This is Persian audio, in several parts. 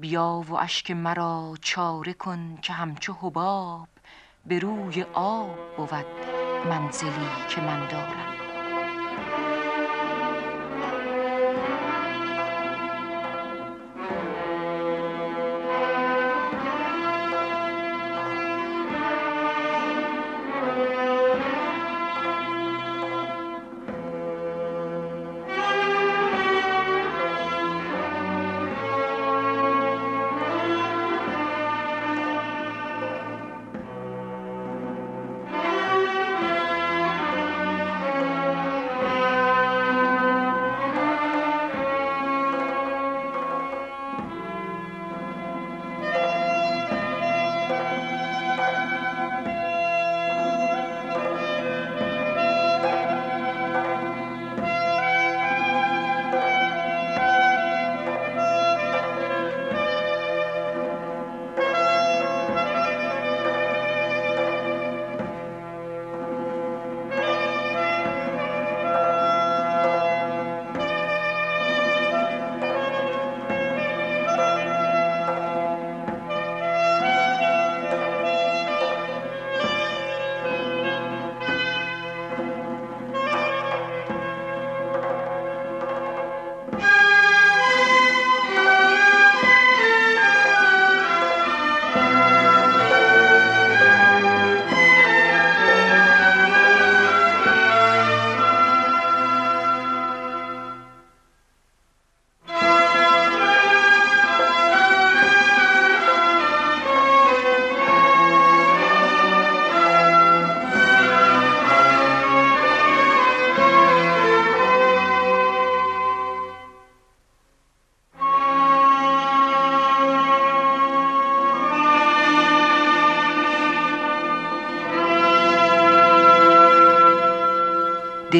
بیا و اشک مرا چاره کن که همچو حباب به روی آب بود منزلی که من دارم.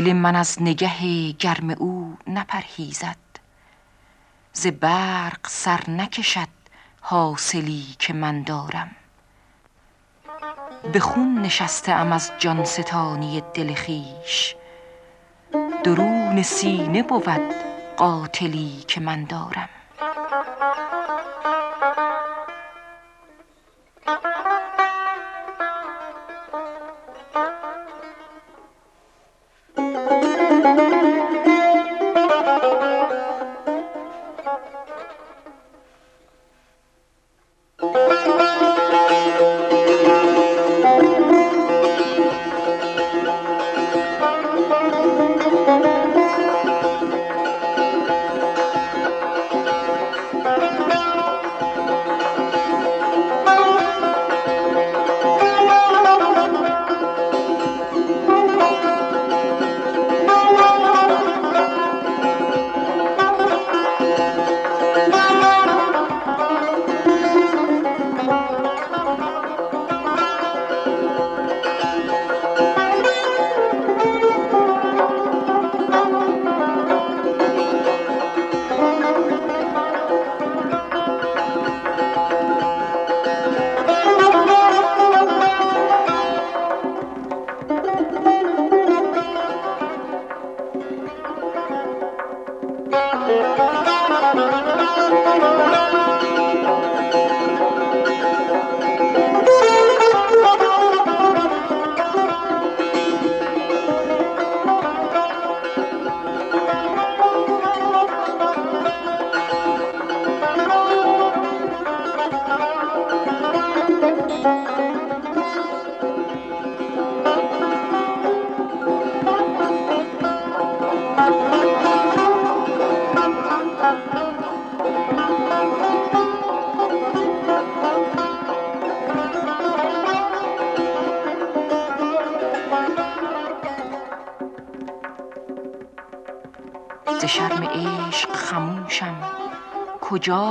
دل من از نگه گرم او نپرهیزد. ز برق سر نکشد حاصلی که من دارم. به خون نشسته ام از جان ستانی دل خویش. درون سینه بود قاتلی که من دارم.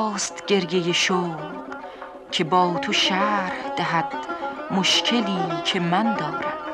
کجاست گریه شوق که با تو شرح دهد مشکلی که من دارم.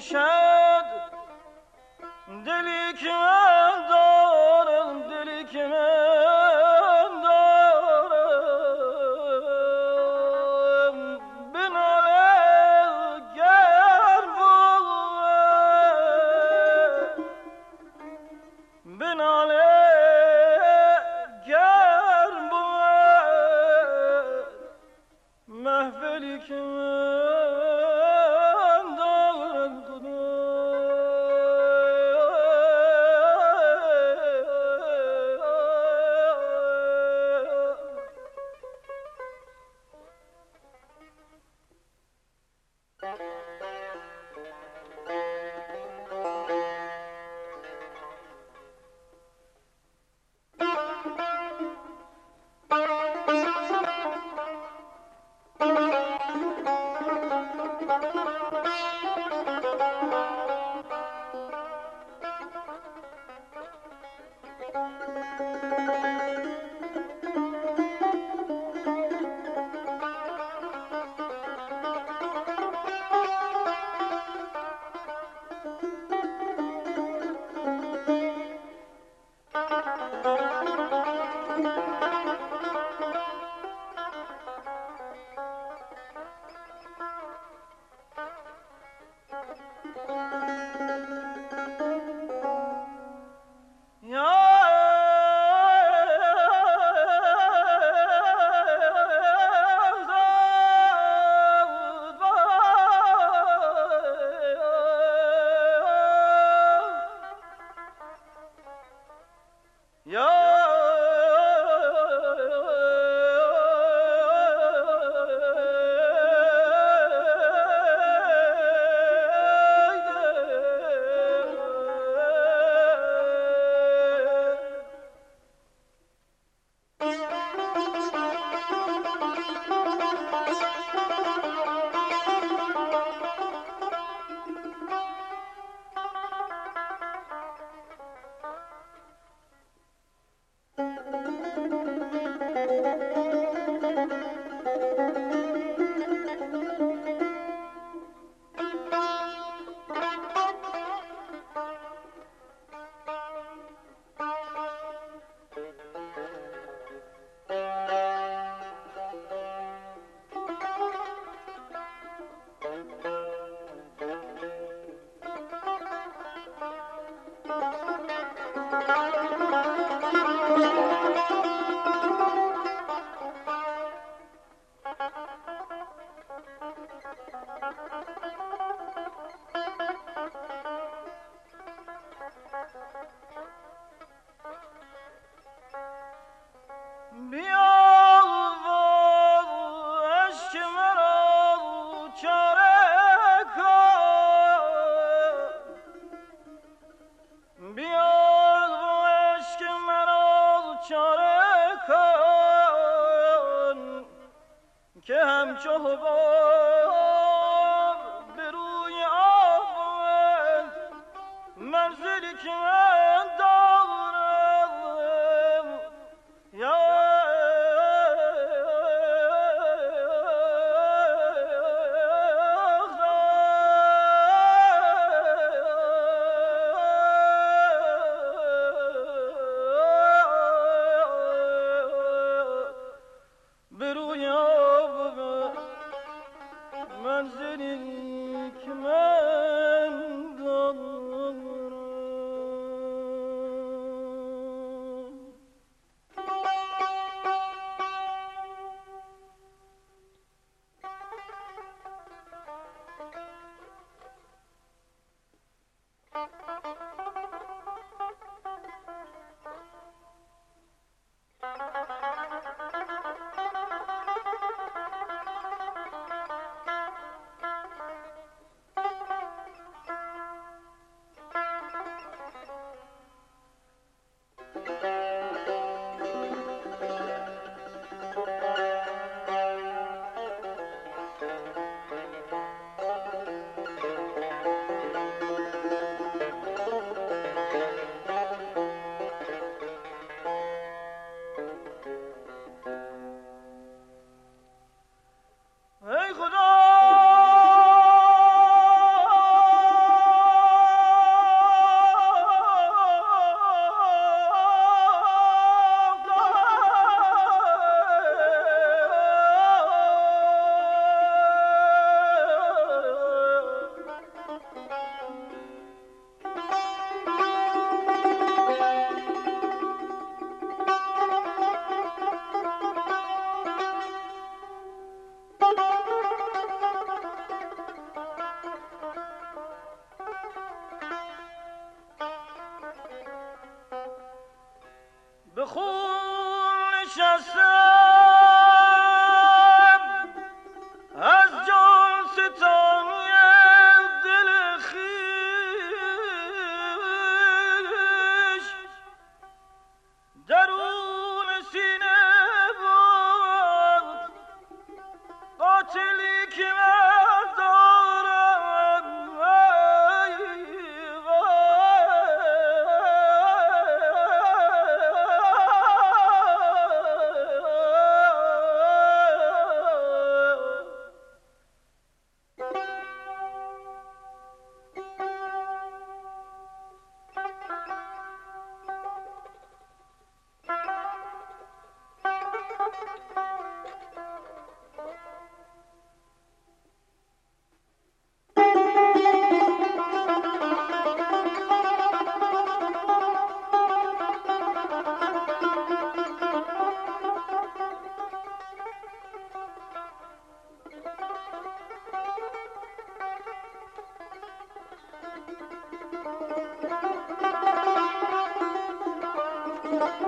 شاد دلی که مشکلی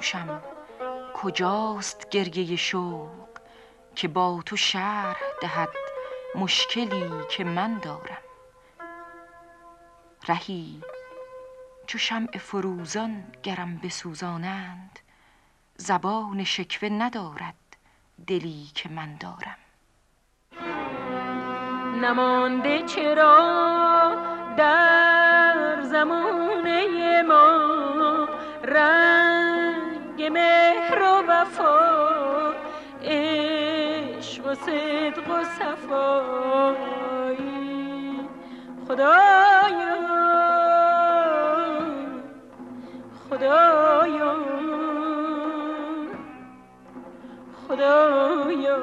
خموشم کجاست گریه شوق که با تو شرح دهد مشکلی که من دارم؟ رهی چو شمع فروزان گرم بسوزانند زبان شکوه ندارد دلی که من دارم. نمانده چرا در زمانه ما رنگ مهر و وفا عشق و صدق و صفایی. خدایا خدایا خدایا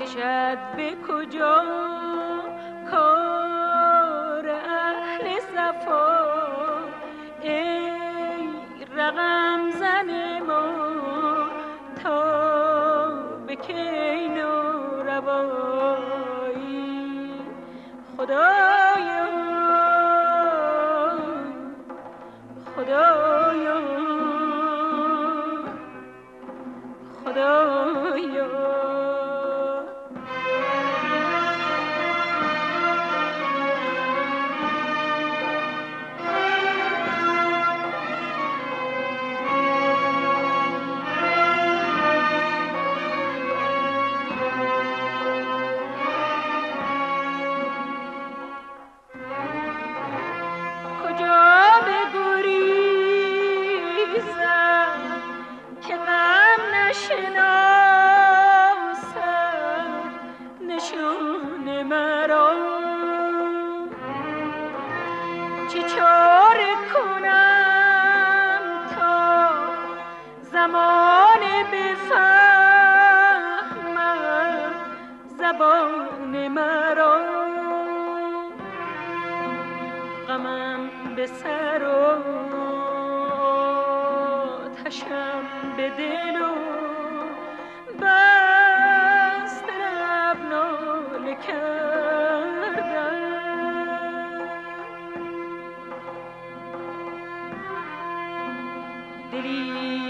کشد به کجا؟ رقم زن ما تا به کین و روایی. خدایا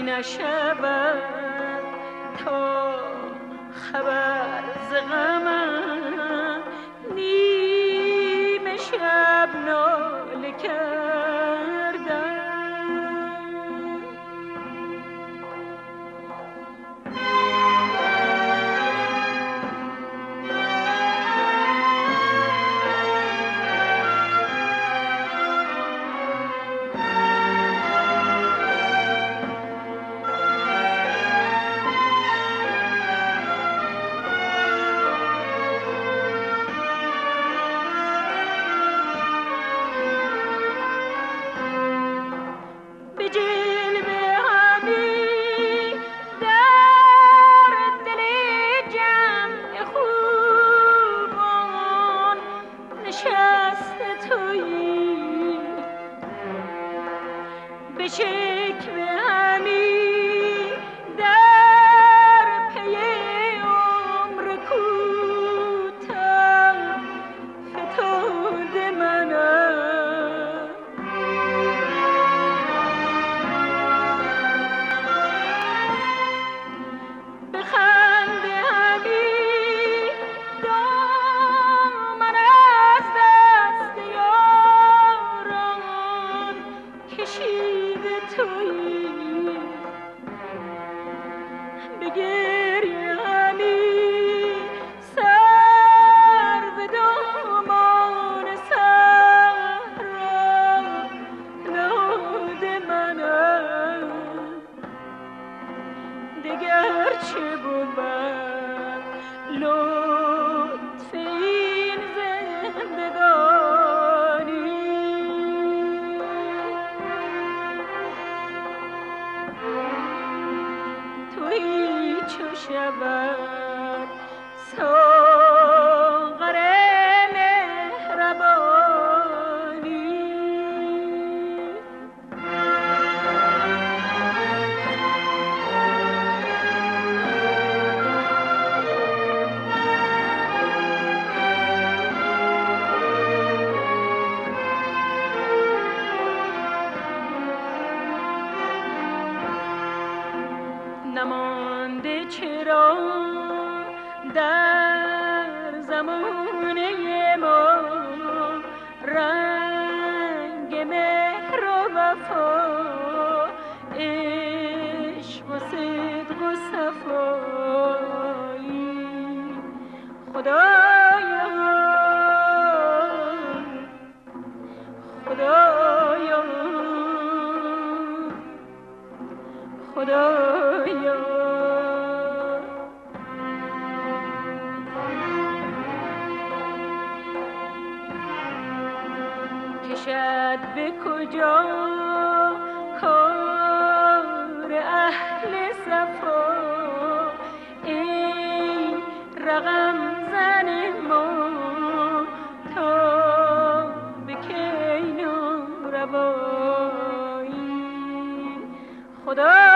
نشود تا خبر ز غمم نیمه شب ناله begin. کشد به کجا کار اهل صفا؟ این رقم زن ما تا به کین و روایی؟ خدایا